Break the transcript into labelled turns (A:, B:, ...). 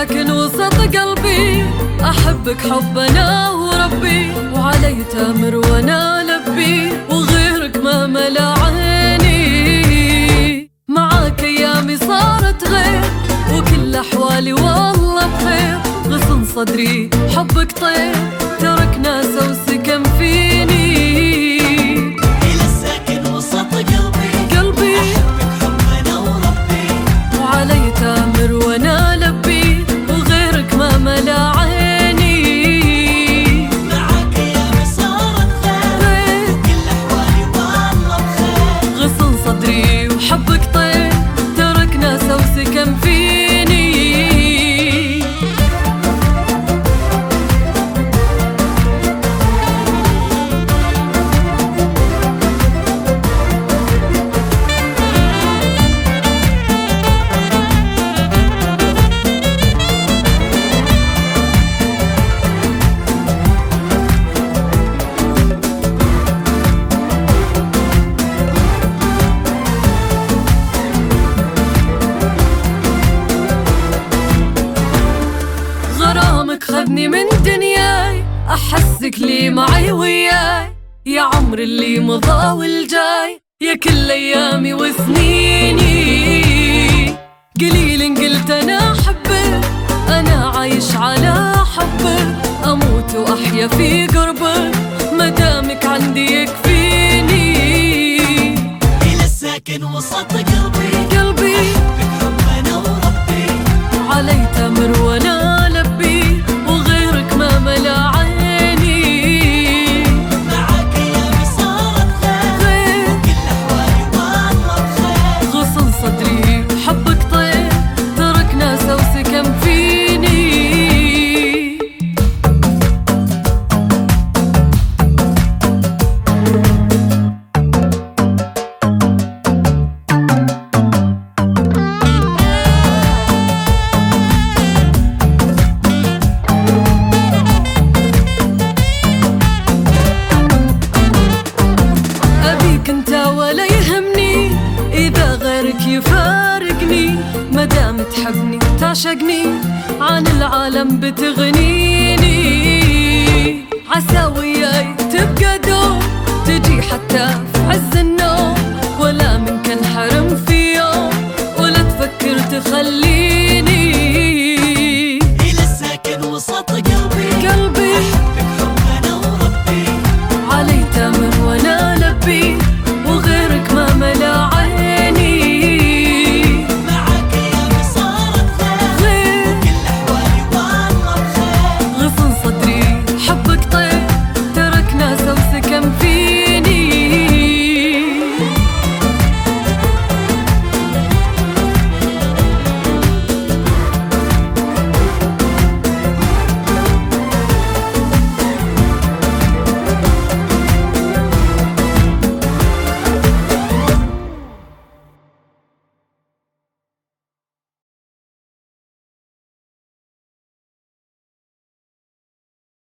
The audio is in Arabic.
A: ساكن وسط قلبي أحبك حب أنا وربي
B: وعلي تامر وأنا لبي وغيرك ما ملا عيني.
A: معاك أيامي صارت غير وكل أحوالي والله بخير.
B: غصن صدري حبك طير. خذني من دنياي أحسك لي معي وياي. يا عمر اللي مضى والجاي يا كل أيامي وسنيني. قليل قلت أنا احبك أنا عايش على حبك أموت وأحيا في قربك مدامك عندي يكفيني.
A: إلى الساكن وسط قلبي
B: قلبي.
A: أحبك حبنا وربي.
B: علي تمر وأنا يفارقني مدام تحبني تعشقني عن العالم بتغنيني.